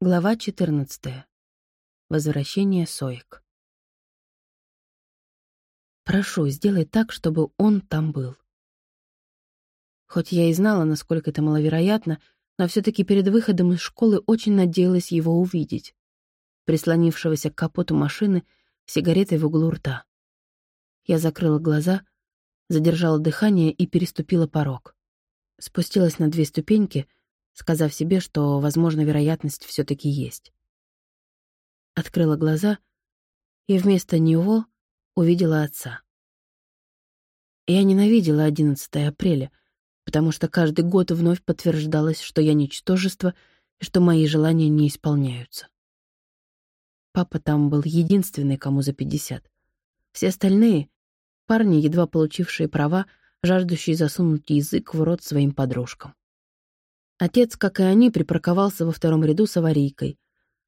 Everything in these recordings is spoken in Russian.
Глава 14. Возвращение Соек. Прошу, сделай так, чтобы он там был. Хоть я и знала, насколько это маловероятно, но все таки перед выходом из школы очень надеялась его увидеть, прислонившегося к капоту машины сигаретой в углу рта. Я закрыла глаза, задержала дыхание и переступила порог. Спустилась на две ступеньки — сказав себе, что, возможно, вероятность все таки есть. Открыла глаза и вместо него увидела отца. Я ненавидела 11 апреля, потому что каждый год вновь подтверждалось, что я ничтожество и что мои желания не исполняются. Папа там был единственный, кому за 50. Все остальные — парни, едва получившие права, жаждущие засунуть язык в рот своим подружкам. Отец, как и они, припарковался во втором ряду с аварийкой.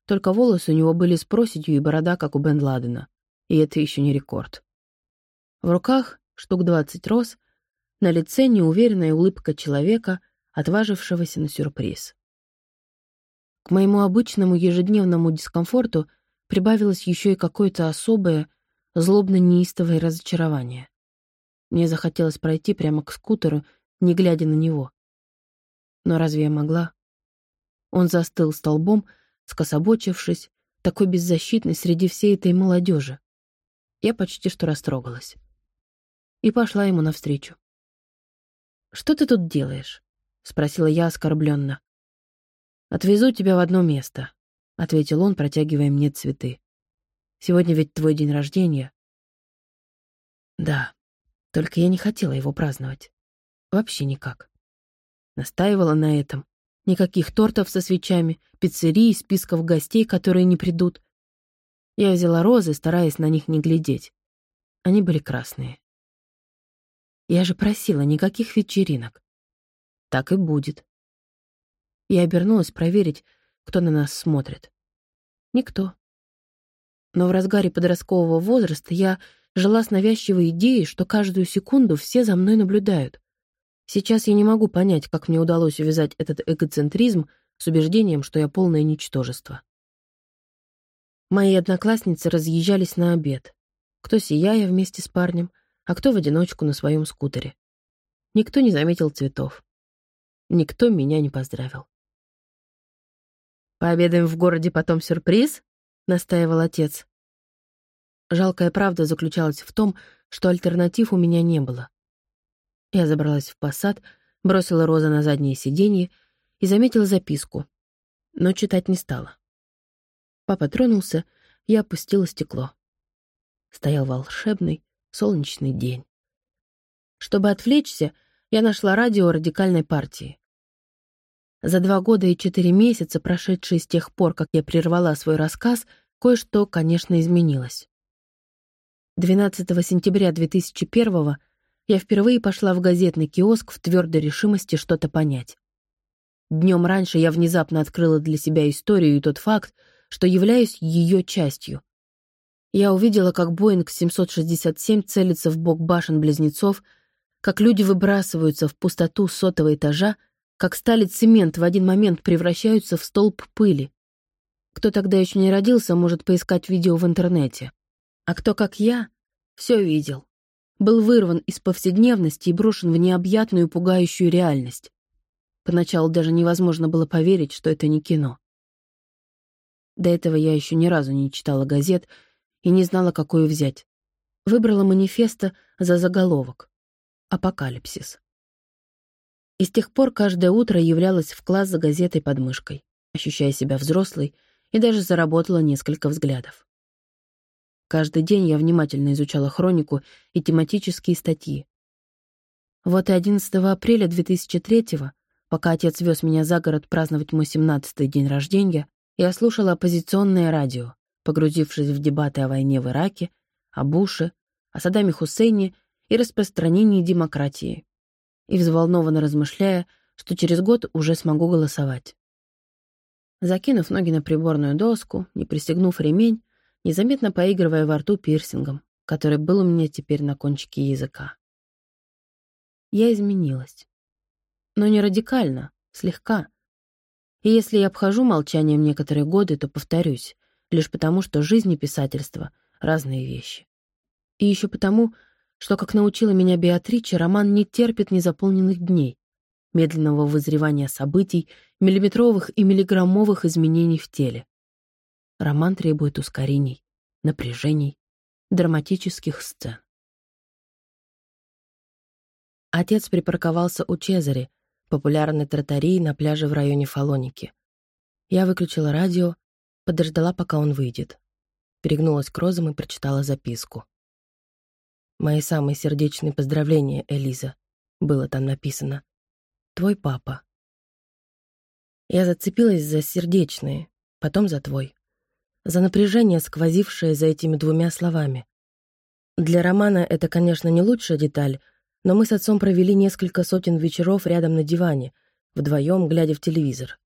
Только волосы у него были с проседью и борода, как у Бен Ладена. И это еще не рекорд. В руках штук двадцать роз, на лице неуверенная улыбка человека, отважившегося на сюрприз. К моему обычному ежедневному дискомфорту прибавилось еще и какое-то особое, злобно-неистовое разочарование. Мне захотелось пройти прямо к скутеру, не глядя на него. Но разве я могла? Он застыл столбом, скособочившись, такой беззащитный среди всей этой молодежи. Я почти что растрогалась. И пошла ему навстречу. «Что ты тут делаешь?» — спросила я оскорбленно. «Отвезу тебя в одно место», — ответил он, протягивая мне цветы. «Сегодня ведь твой день рождения». Да, только я не хотела его праздновать. Вообще никак. Настаивала на этом. Никаких тортов со свечами, пиццерий, списков гостей, которые не придут. Я взяла розы, стараясь на них не глядеть. Они были красные. Я же просила никаких вечеринок. Так и будет. Я обернулась проверить, кто на нас смотрит. Никто. Но в разгаре подросткового возраста я жила с навязчивой идеей, что каждую секунду все за мной наблюдают. Сейчас я не могу понять, как мне удалось увязать этот эгоцентризм с убеждением, что я полное ничтожество. Мои одноклассницы разъезжались на обед. Кто сияя вместе с парнем, а кто в одиночку на своем скутере. Никто не заметил цветов. Никто меня не поздравил. «Пообедаем в городе, потом сюрприз?» — настаивал отец. Жалкая правда заключалась в том, что альтернатив у меня не было. Я забралась в посад, бросила розы на заднее сиденье и заметила записку, но читать не стала. Папа тронулся, я опустила стекло. Стоял волшебный, солнечный день. Чтобы отвлечься, я нашла радио радикальной партии. За два года и четыре месяца, прошедшие с тех пор, как я прервала свой рассказ, кое-что, конечно, изменилось. 12 сентября 2001 я впервые пошла в газетный киоск в твердой решимости что-то понять. Днем раньше я внезапно открыла для себя историю и тот факт, что являюсь ее частью. Я увидела, как Боинг 767 целится в бок башен-близнецов, как люди выбрасываются в пустоту сотого этажа, как стали цемент в один момент превращаются в столб пыли. Кто тогда еще не родился, может поискать видео в интернете. А кто, как я, все видел был вырван из повседневности и брошен в необъятную пугающую реальность. Поначалу даже невозможно было поверить, что это не кино. До этого я еще ни разу не читала газет и не знала, какую взять. Выбрала манифеста за заголовок «Апокалипсис». И с тех пор каждое утро являлась в класс за газетой под мышкой, ощущая себя взрослой, и даже заработала несколько взглядов. Каждый день я внимательно изучала хронику и тематические статьи. Вот и 11 апреля 2003-го, пока отец вез меня за город праздновать мой 17-й день рождения, я слушала оппозиционное радио, погрузившись в дебаты о войне в Ираке, о Буше, о Саддаме Хусейне и распространении демократии, и взволнованно размышляя, что через год уже смогу голосовать. Закинув ноги на приборную доску, не пристегнув ремень, незаметно поигрывая во рту пирсингом, который был у меня теперь на кончике языка. Я изменилась. Но не радикально, слегка. И если я обхожу молчанием некоторые годы, то повторюсь, лишь потому, что жизнь и писательство — разные вещи. И еще потому, что, как научила меня Беатриче, роман не терпит незаполненных дней, медленного вызревания событий, миллиметровых и миллиграммовых изменений в теле. Роман требует ускорений, напряжений, драматических сцен. Отец припарковался у Чезаре, популярной тротарии на пляже в районе Фалоники. Я выключила радио, подождала, пока он выйдет. Перегнулась к розам и прочитала записку. «Мои самые сердечные поздравления, Элиза», — было там написано. «Твой папа». Я зацепилась за сердечные, потом за твой. За напряжение, сквозившее за этими двумя словами. Для романа это, конечно, не лучшая деталь, но мы с отцом провели несколько сотен вечеров рядом на диване, вдвоем глядя в телевизор.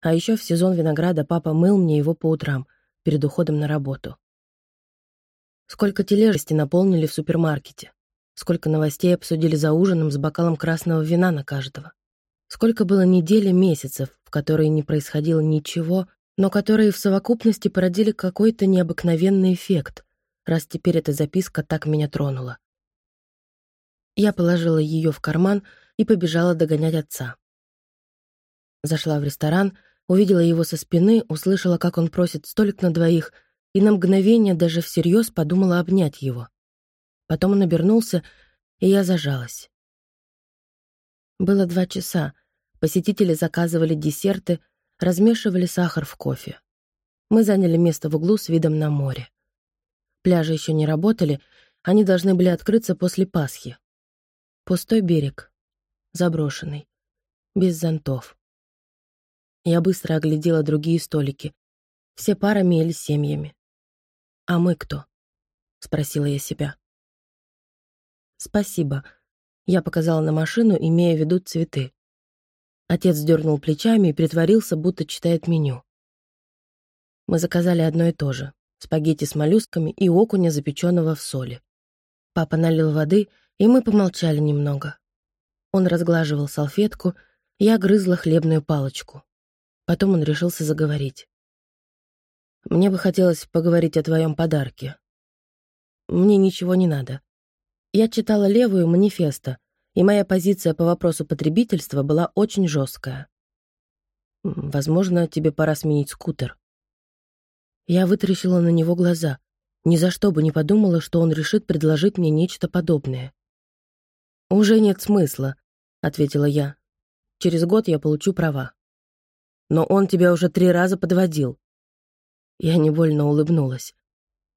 А еще в сезон винограда папа мыл мне его по утрам, перед уходом на работу. Сколько тележести наполнили в супермаркете, сколько новостей обсудили за ужином с бокалом красного вина на каждого. Сколько было недель и месяцев, в которые не происходило ничего, но которые в совокупности породили какой-то необыкновенный эффект, раз теперь эта записка так меня тронула. Я положила ее в карман и побежала догонять отца. Зашла в ресторан, увидела его со спины, услышала, как он просит столик на двоих, и на мгновение даже всерьез подумала обнять его. Потом он обернулся, и я зажалась. Было два часа. Посетители заказывали десерты, размешивали сахар в кофе. Мы заняли место в углу с видом на море. Пляжи еще не работали, они должны были открыться после Пасхи. Пустой берег. Заброшенный. Без зонтов. Я быстро оглядела другие столики. Все парами или семьями. «А мы кто?» — спросила я себя. «Спасибо», — я показала на машину, имея в виду цветы. Отец дернул плечами и притворился, будто читает меню. Мы заказали одно и то же — спагетти с моллюсками и окуня, запеченного в соли. Папа налил воды — и мы помолчали немного. Он разглаживал салфетку, я грызла хлебную палочку. Потом он решился заговорить. «Мне бы хотелось поговорить о твоем подарке. Мне ничего не надо. Я читала левую манифеста, и моя позиция по вопросу потребительства была очень жесткая. Возможно, тебе пора сменить скутер». Я вытаращила на него глаза. Ни за что бы не подумала, что он решит предложить мне нечто подобное. «Уже нет смысла», — ответила я. «Через год я получу права». «Но он тебя уже три раза подводил». Я невольно улыбнулась.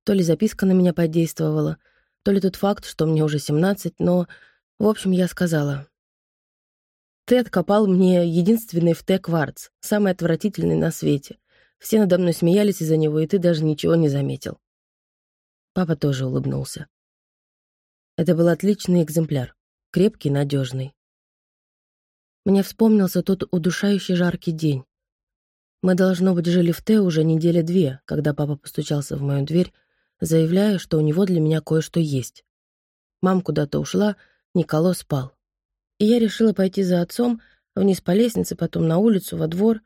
То ли записка на меня подействовала, то ли тот факт, что мне уже семнадцать, но, в общем, я сказала. «Ты откопал мне единственный в Т кварц, самый отвратительный на свете. Все надо мной смеялись из-за него, и ты даже ничего не заметил». Папа тоже улыбнулся. Это был отличный экземпляр крепкий, надежный. Мне вспомнился тот удушающий жаркий день. Мы, должно быть, жили в Т уже недели две, когда папа постучался в мою дверь, заявляя, что у него для меня кое-что есть. Мам куда-то ушла, Николо спал. И я решила пойти за отцом вниз по лестнице, потом на улицу, во двор,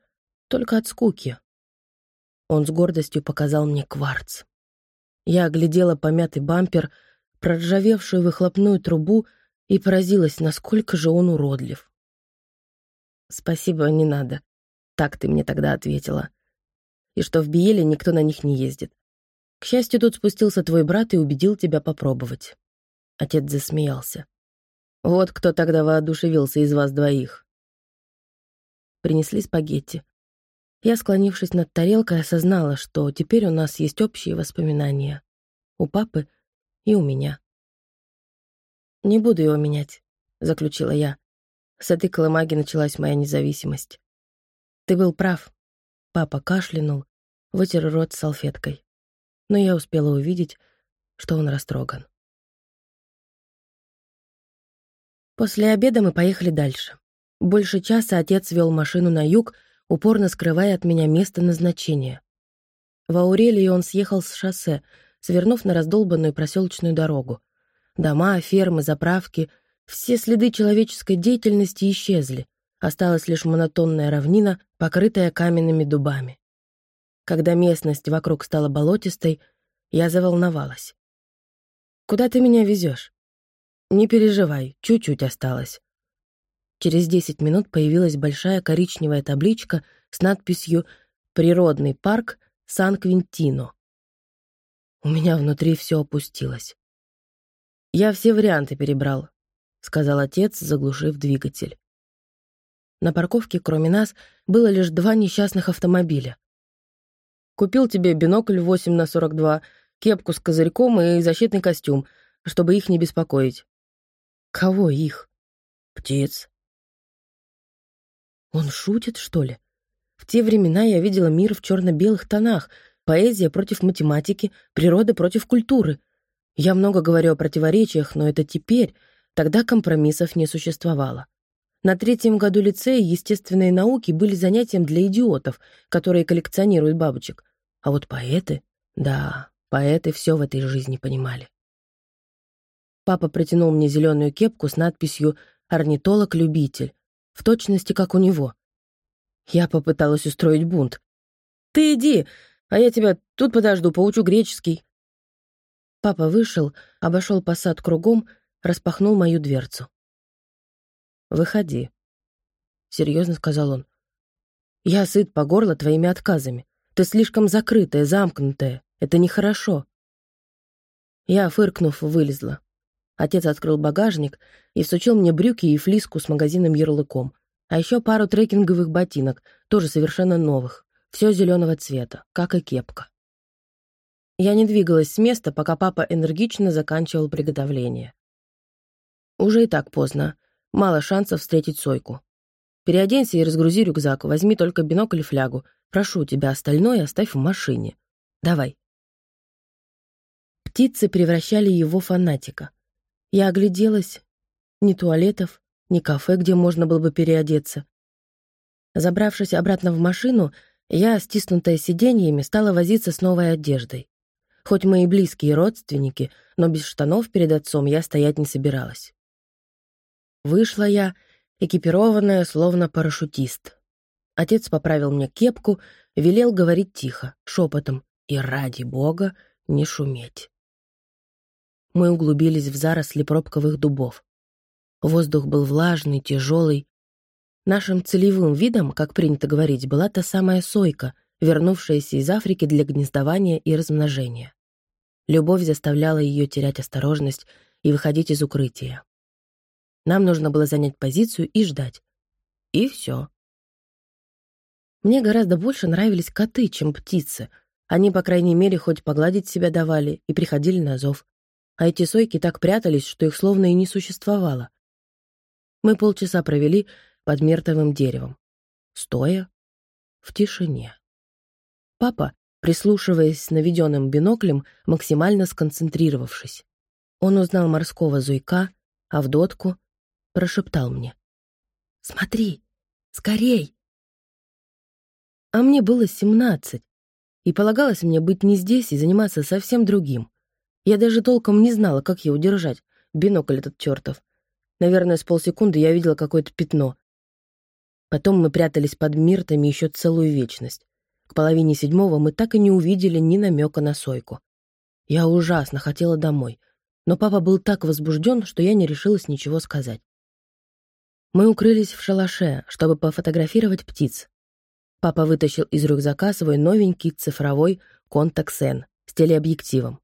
только от скуки. Он с гордостью показал мне кварц. Я оглядела помятый бампер, проржавевшую выхлопную трубу — и поразилась, насколько же он уродлив. «Спасибо, не надо», — так ты мне тогда ответила. «И что в Биеле никто на них не ездит. К счастью, тут спустился твой брат и убедил тебя попробовать». Отец засмеялся. «Вот кто тогда воодушевился из вас двоих». Принесли спагетти. Я, склонившись над тарелкой, осознала, что теперь у нас есть общие воспоминания. У папы и у меня. «Не буду его менять», — заключила я. С этой колымаги началась моя независимость. «Ты был прав». Папа кашлянул, вытер рот салфеткой. Но я успела увидеть, что он растроган. После обеда мы поехали дальше. Больше часа отец вел машину на юг, упорно скрывая от меня место назначения. В Аурелии он съехал с шоссе, свернув на раздолбанную проселочную дорогу. Дома, фермы, заправки — все следы человеческой деятельности исчезли, Осталась лишь монотонная равнина, покрытая каменными дубами. Когда местность вокруг стала болотистой, я заволновалась. «Куда ты меня везешь?» «Не переживай, чуть-чуть осталось». Через десять минут появилась большая коричневая табличка с надписью «Природный парк Сан-Квинтино». У меня внутри все опустилось. «Я все варианты перебрал», — сказал отец, заглушив двигатель. На парковке, кроме нас, было лишь два несчастных автомобиля. Купил тебе бинокль 8 на 42, кепку с козырьком и защитный костюм, чтобы их не беспокоить. Кого их? Птиц. Он шутит, что ли? В те времена я видела мир в черно-белых тонах, поэзия против математики, природа против культуры. Я много говорю о противоречиях, но это теперь, тогда компромиссов не существовало. На третьем году лицея естественные науки были занятием для идиотов, которые коллекционируют бабочек. А вот поэты, да, поэты все в этой жизни понимали. Папа протянул мне зеленую кепку с надписью «Орнитолог-любитель», в точности, как у него. Я попыталась устроить бунт. «Ты иди, а я тебя тут подожду, поучу греческий». Папа вышел, обошел посад кругом, распахнул мою дверцу. «Выходи», — серьезно сказал он. «Я сыт по горло твоими отказами. Ты слишком закрытая, замкнутая. Это нехорошо». Я, фыркнув, вылезла. Отец открыл багажник и всучил мне брюки и флиску с магазинным ярлыком, а еще пару трекинговых ботинок, тоже совершенно новых, все зеленого цвета, как и кепка. Я не двигалась с места, пока папа энергично заканчивал приготовление. Уже и так поздно, Мало шансов встретить Сойку. Переоденься и разгрузи рюкзак, возьми только бинокль и флягу. Прошу тебя, остальное оставь в машине. Давай. Птицы превращали его фанатика. Я огляделась. Ни туалетов, ни кафе, где можно было бы переодеться. Забравшись обратно в машину, я, стиснутая сиденьями, стала возиться с новой одеждой. Хоть мы и близкие родственники, но без штанов перед отцом я стоять не собиралась. Вышла я, экипированная, словно парашютист. Отец поправил мне кепку, велел говорить тихо, шепотом, и ради бога не шуметь. Мы углубились в заросли пробковых дубов. Воздух был влажный, тяжелый. Нашим целевым видом, как принято говорить, была та самая сойка, вернувшаяся из Африки для гнездования и размножения. Любовь заставляла ее терять осторожность и выходить из укрытия. Нам нужно было занять позицию и ждать. И все. Мне гораздо больше нравились коты, чем птицы. Они, по крайней мере, хоть погладить себя давали и приходили на зов. А эти сойки так прятались, что их словно и не существовало. Мы полчаса провели под мертвым деревом, стоя в тишине. Папа, прислушиваясь с наведенным биноклем, максимально сконцентрировавшись. Он узнал морского зуйка, Авдотку прошептал мне. «Смотри, скорей!» А мне было семнадцать, и полагалось мне быть не здесь и заниматься совсем другим. Я даже толком не знала, как ее удержать, бинокль этот чертов. Наверное, с полсекунды я видела какое-то пятно. Потом мы прятались под миртами еще целую вечность. К половине седьмого мы так и не увидели ни намека на сойку. Я ужасно хотела домой, но папа был так возбужден, что я не решилась ничего сказать. Мы укрылись в шалаше, чтобы пофотографировать птиц. Папа вытащил из рюкзака свой новенький цифровой Contax-N с телеобъективом,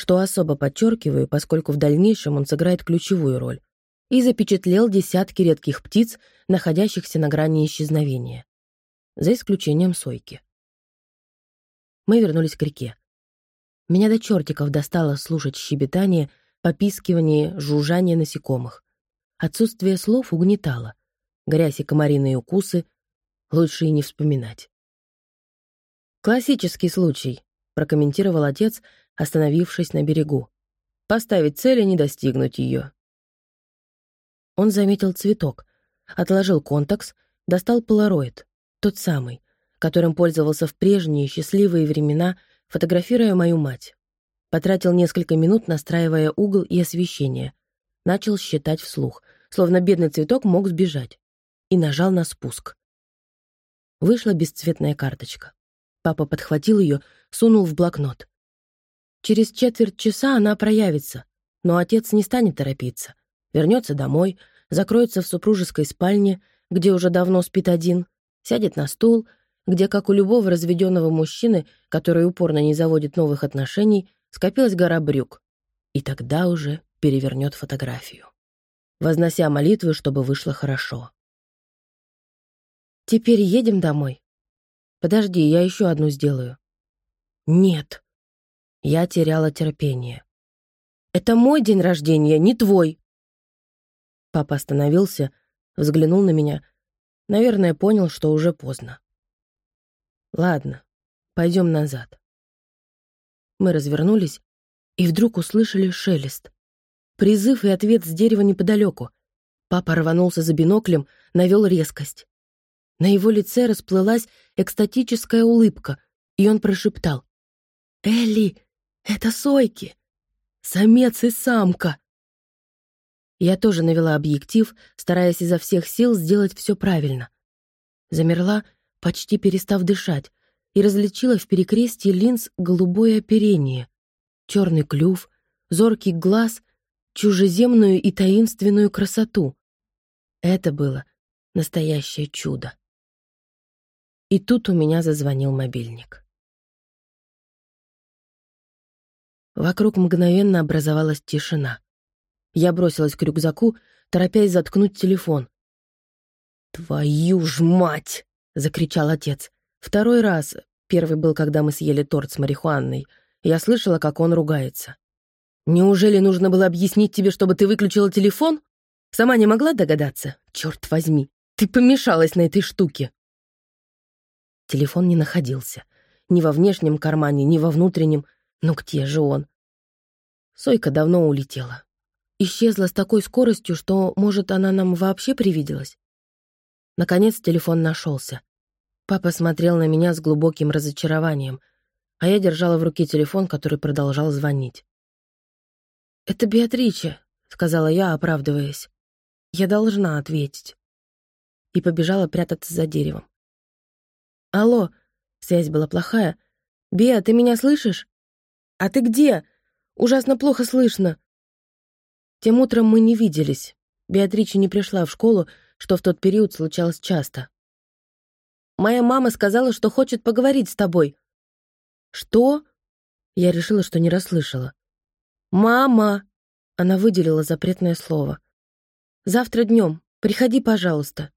что особо подчеркиваю, поскольку в дальнейшем он сыграет ключевую роль, и запечатлел десятки редких птиц, находящихся на грани исчезновения, за исключением сойки. Мы вернулись к реке. Меня до чертиков достало слушать щебетание, попискивание, жужжание насекомых. Отсутствие слов угнетало. Грязь и комариные укусы лучше и не вспоминать. «Классический случай», — прокомментировал отец, остановившись на берегу. «Поставить цель и не достигнуть ее». Он заметил цветок, отложил контакс, достал полароид, тот самый, которым пользовался в прежние счастливые времена, фотографируя мою мать. Потратил несколько минут, настраивая угол и освещение. Начал считать вслух, словно бедный цветок мог сбежать. и нажал на спуск. Вышла бесцветная карточка. Папа подхватил ее, сунул в блокнот. Через четверть часа она проявится, но отец не станет торопиться. Вернется домой, закроется в супружеской спальне, где уже давно спит один, сядет на стул, где, как у любого разведенного мужчины, который упорно не заводит новых отношений, скопилась гора брюк. И тогда уже перевернет фотографию, вознося молитвы, чтобы вышло хорошо. «Теперь едем домой?» «Подожди, я еще одну сделаю». «Нет». Я теряла терпение. «Это мой день рождения, не твой!» Папа остановился, взглянул на меня. Наверное, понял, что уже поздно. «Ладно, пойдем назад». Мы развернулись и вдруг услышали шелест. Призыв и ответ с дерева неподалеку. Папа рванулся за биноклем, навел резкость. На его лице расплылась экстатическая улыбка, и он прошептал. «Элли, это сойки! Самец и самка!» Я тоже навела объектив, стараясь изо всех сил сделать все правильно. Замерла, почти перестав дышать, и различила в перекрестии линз голубое оперение, черный клюв, зоркий глаз, чужеземную и таинственную красоту. Это было настоящее чудо. И тут у меня зазвонил мобильник. Вокруг мгновенно образовалась тишина. Я бросилась к рюкзаку, торопясь заткнуть телефон. «Твою ж мать!» — закричал отец. Второй раз, первый был, когда мы съели торт с марихуаной, я слышала, как он ругается. «Неужели нужно было объяснить тебе, чтобы ты выключила телефон? Сама не могла догадаться? Черт возьми, ты помешалась на этой штуке!» Телефон не находился. Ни во внешнем кармане, ни во внутреннем. Ну где же он? Сойка давно улетела. Исчезла с такой скоростью, что, может, она нам вообще привиделась? Наконец телефон нашелся. Папа смотрел на меня с глубоким разочарованием, а я держала в руке телефон, который продолжал звонить. «Это Беатриче», — сказала я, оправдываясь. «Я должна ответить». И побежала прятаться за деревом. «Алло!» — связь была плохая. «Беа, ты меня слышишь?» «А ты где? Ужасно плохо слышно!» Тем утром мы не виделись. Беатрича не пришла в школу, что в тот период случалось часто. «Моя мама сказала, что хочет поговорить с тобой». «Что?» Я решила, что не расслышала. «Мама!» Она выделила запретное слово. «Завтра днем. Приходи, пожалуйста».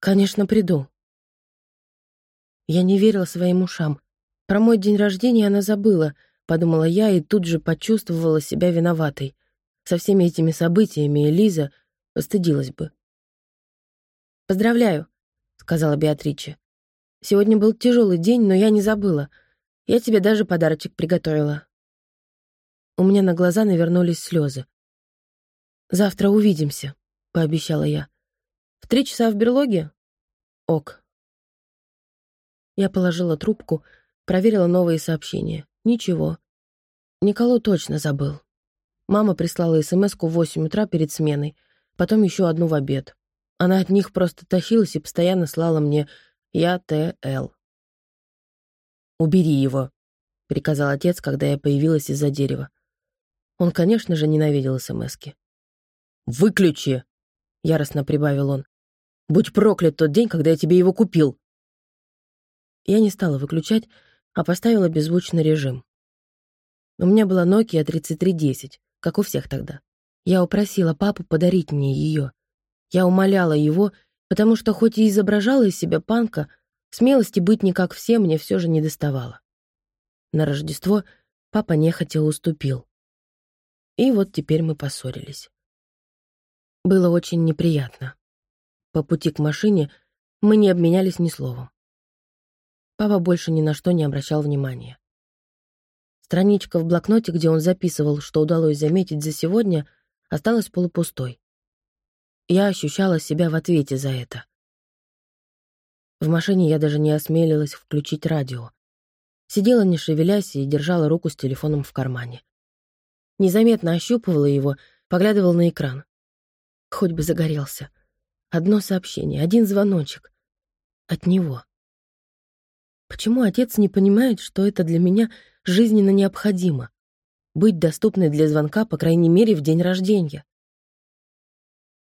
«Конечно, приду». Я не верила своим ушам. Про мой день рождения она забыла, подумала я и тут же почувствовала себя виноватой. Со всеми этими событиями Элиза постыдилась бы. «Поздравляю», — сказала Беатриче. «Сегодня был тяжелый день, но я не забыла. Я тебе даже подарочек приготовила». У меня на глаза навернулись слезы. «Завтра увидимся», — пообещала я. «В три часа в берлоге?» «Ок», я положила трубку, проверила новые сообщения. Ничего. Николо точно забыл. Мама прислала смс в восемь утра перед сменой, потом еще одну в обед. Она от них просто тащилась и постоянно слала мне «Я Т.Л». «Убери его», — приказал отец, когда я появилась из-за дерева. Он, конечно же, ненавидел смски. «Выключи!» — яростно прибавил он. «Будь проклят тот день, когда я тебе его купил!» Я не стала выключать, а поставила беззвучный режим. У меня была Nokia 3310, как у всех тогда. Я упросила папу подарить мне ее. Я умоляла его, потому что хоть и изображала из себя панка, смелости быть не как все мне все же не доставало. На Рождество папа нехотя уступил. И вот теперь мы поссорились. Было очень неприятно. По пути к машине мы не обменялись ни словом. Папа больше ни на что не обращал внимания. Страничка в блокноте, где он записывал, что удалось заметить за сегодня, осталась полупустой. Я ощущала себя в ответе за это. В машине я даже не осмелилась включить радио. Сидела не шевелясь и держала руку с телефоном в кармане. Незаметно ощупывала его, поглядывала на экран. Хоть бы загорелся. Одно сообщение, один звоночек. От него. Почему отец не понимает, что это для меня жизненно необходимо? Быть доступной для звонка, по крайней мере, в день рождения.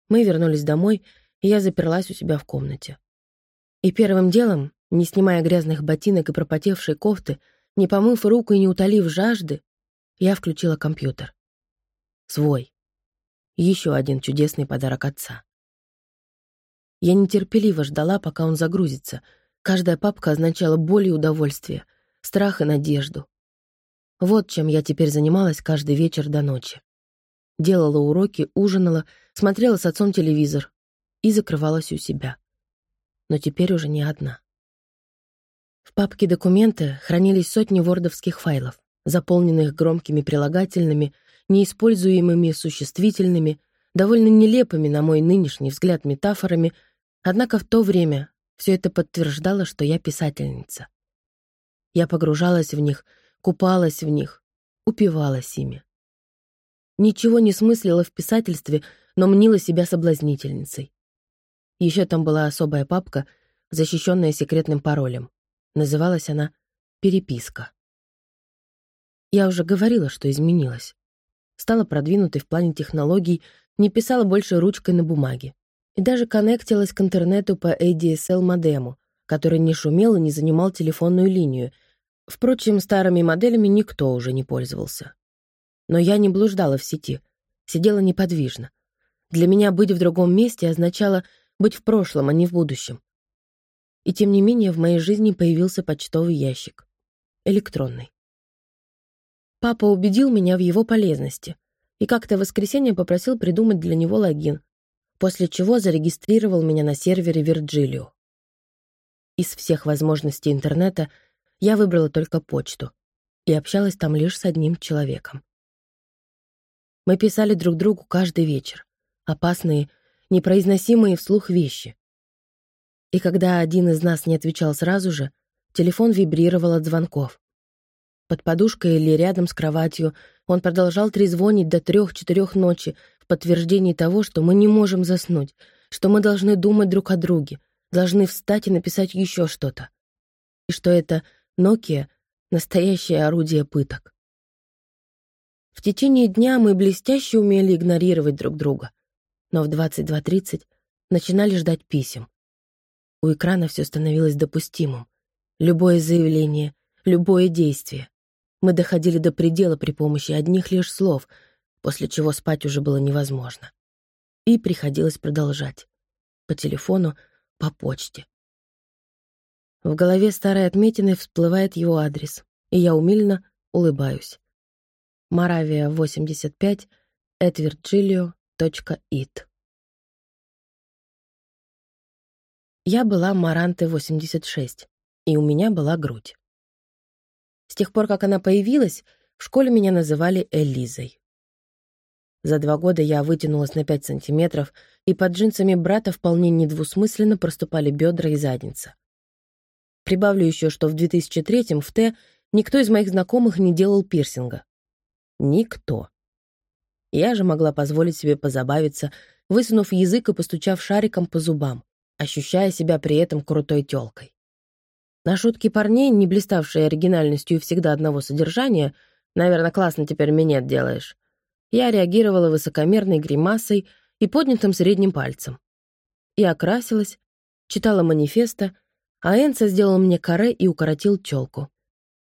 Мы вернулись домой, и я заперлась у себя в комнате. И первым делом, не снимая грязных ботинок и пропотевшей кофты, не помыв руку и не утолив жажды, я включила компьютер. Свой. Еще один чудесный подарок отца. Я нетерпеливо ждала, пока он загрузится. Каждая папка означала боль и удовольствие, страх и надежду. Вот чем я теперь занималась каждый вечер до ночи. Делала уроки, ужинала, смотрела с отцом телевизор и закрывалась у себя. Но теперь уже не одна. В папке «Документы» хранились сотни вордовских файлов, заполненных громкими прилагательными, неиспользуемыми существительными, довольно нелепыми, на мой нынешний взгляд, метафорами, однако в то время все это подтверждало, что я писательница. Я погружалась в них, купалась в них, упивалась ими. Ничего не смыслила в писательстве, но мнила себя соблазнительницей. Еще там была особая папка, защищенная секретным паролем. Называлась она «Переписка». Я уже говорила, что изменилась. Стала продвинутой в плане технологий, не писала больше ручкой на бумаге. И даже коннектилась к интернету по ADSL-модему, который не шумел и не занимал телефонную линию. Впрочем, старыми моделями никто уже не пользовался. Но я не блуждала в сети, сидела неподвижно. Для меня быть в другом месте означало быть в прошлом, а не в будущем. И тем не менее в моей жизни появился почтовый ящик. Электронный. Папа убедил меня в его полезности и как-то в воскресенье попросил придумать для него логин, после чего зарегистрировал меня на сервере Virgilio. Из всех возможностей интернета я выбрала только почту и общалась там лишь с одним человеком. Мы писали друг другу каждый вечер. Опасные, непроизносимые вслух вещи. И когда один из нас не отвечал сразу же, телефон вибрировал от звонков. Под подушкой или рядом с кроватью он продолжал трезвонить до трех-четырех ночи в подтверждении того, что мы не можем заснуть, что мы должны думать друг о друге, должны встать и написать еще что-то. И что это Nokia — настоящее орудие пыток. В течение дня мы блестяще умели игнорировать друг друга, но в 22.30 начинали ждать писем. У экрана все становилось допустимым. Любое заявление, любое действие. Мы доходили до предела при помощи одних лишь слов, после чего спать уже было невозможно. И приходилось продолжать. По телефону, по почте. В голове старой отметины всплывает его адрес, и я умильно улыбаюсь. Моравия, 85, edvirgilio.it Я была Маранты-86, и у меня была грудь. С тех пор, как она появилась, в школе меня называли Элизой. За два года я вытянулась на 5 сантиметров, и под джинсами брата вполне недвусмысленно проступали бедра и задница. Прибавлю еще, что в 2003-м в Т никто из моих знакомых не делал пирсинга. Никто. Я же могла позволить себе позабавиться, высунув язык и постучав шариком по зубам ощущая себя при этом крутой тёлкой. На шутки парней, не блиставшие оригинальностью и всегда одного содержания, наверное, классно теперь минет делаешь, я реагировала высокомерной гримасой и поднятым средним пальцем. И окрасилась, читала манифеста, а Энца сделал мне каре и укоротил тёлку.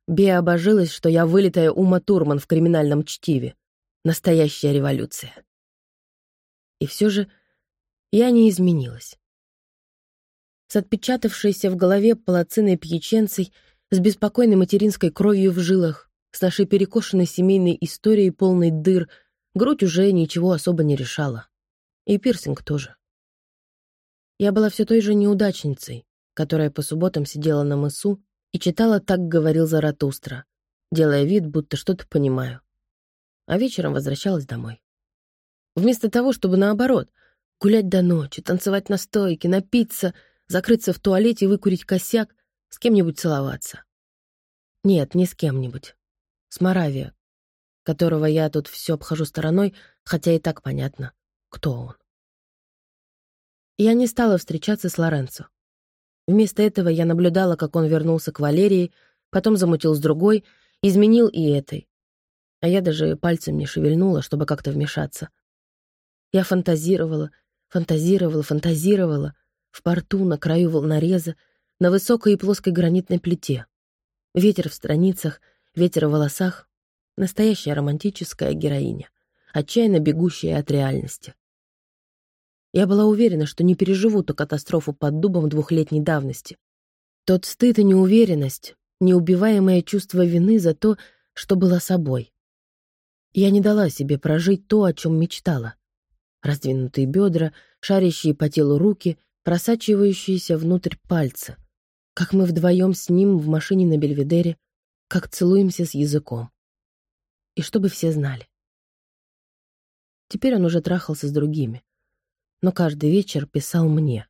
Беа обожилась, что я вылитая Ума Турман в криминальном чтиве. Настоящая революция. И все же я не изменилась с отпечатавшейся в голове палациной пьяченцей, с беспокойной материнской кровью в жилах, с нашей перекошенной семейной историей полной дыр, грудь уже ничего особо не решала. И пирсинг тоже. Я была все той же неудачницей, которая по субботам сидела на мысу и читала «Так говорил Заратустра», делая вид, будто что-то понимаю. А вечером возвращалась домой. Вместо того, чтобы наоборот, гулять до ночи, танцевать на стойке, напиться — закрыться в туалете и выкурить косяк, с кем-нибудь целоваться. Нет, не с кем-нибудь. С Моравия, которого я тут все обхожу стороной, хотя и так понятно, кто он. Я не стала встречаться с Лоренцо. Вместо этого я наблюдала, как он вернулся к Валерии, потом замутил с другой, изменил и этой. А я даже пальцем не шевельнула, чтобы как-то вмешаться. Я фантазировала, фантазировала, фантазировала в порту, на краю волнореза, на высокой и плоской гранитной плите. Ветер в страницах, ветер в волосах. Настоящая романтическая героиня, отчаянно бегущая от реальности. Я была уверена, что не переживу ту катастрофу под дубом двухлетней давности. Тот стыд и неуверенность, неубиваемое чувство вины за то, что была собой. Я не дала себе прожить то, о чем мечтала. Раздвинутые бедра, шарящие по телу руки, просачивающиеся внутрь пальца. Как мы вдвоем с ним в машине на Бельведере, как целуемся с языком. И чтобы все знали. Теперь он уже трахался с другими но каждый вечер писал мне.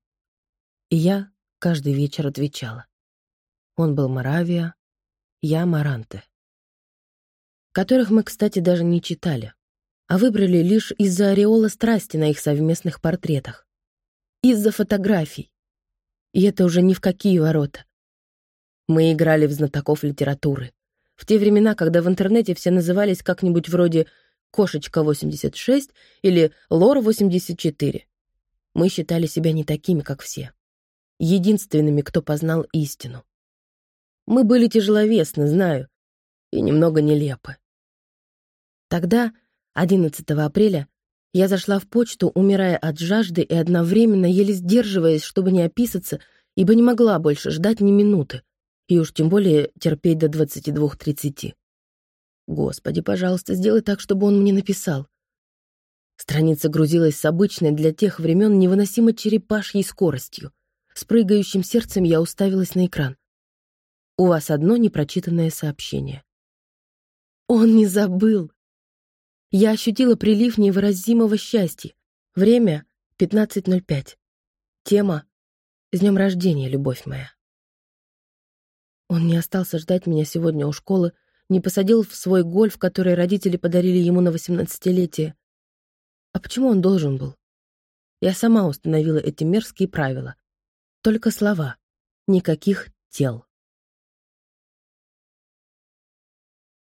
И я каждый вечер отвечала. Он был Моравия, я Маранте. Которых мы, кстати, даже не читали, а выбрали лишь из-за ореола страсти на их совместных портретах. Из-за фотографий. И это уже ни в какие ворота. Мы играли в знатоков литературы. В те времена, когда в интернете все назывались как-нибудь вроде «Кошечка-86» или «Лор-84». Мы считали себя не такими, как все. Единственными, кто познал истину. Мы были тяжеловесны, знаю, и немного нелепы. Тогда, 11 апреля, я зашла в почту, умирая от жажды и одновременно еле сдерживаясь, чтобы не описаться, ибо не могла больше ждать ни минуты, и уж тем более терпеть до 22.30. Господи, пожалуйста, сделай так, чтобы он мне написал. Страница грузилась с обычной для тех времен невыносимо черепашьей скоростью. С прыгающим сердцем я уставилась на экран. У вас одно непрочитанное сообщение. Он не забыл. Я ощутила прилив невыразимого счастья. Время — 15.05. Тема — «С днем рождения, любовь моя». Он не остался ждать меня сегодня у школы, не посадил в свой гольф, который родители подарили ему на восемнадцатилетие, а почему он должен был? Я сама установила эти мерзкие правила. Только слова, никаких тел.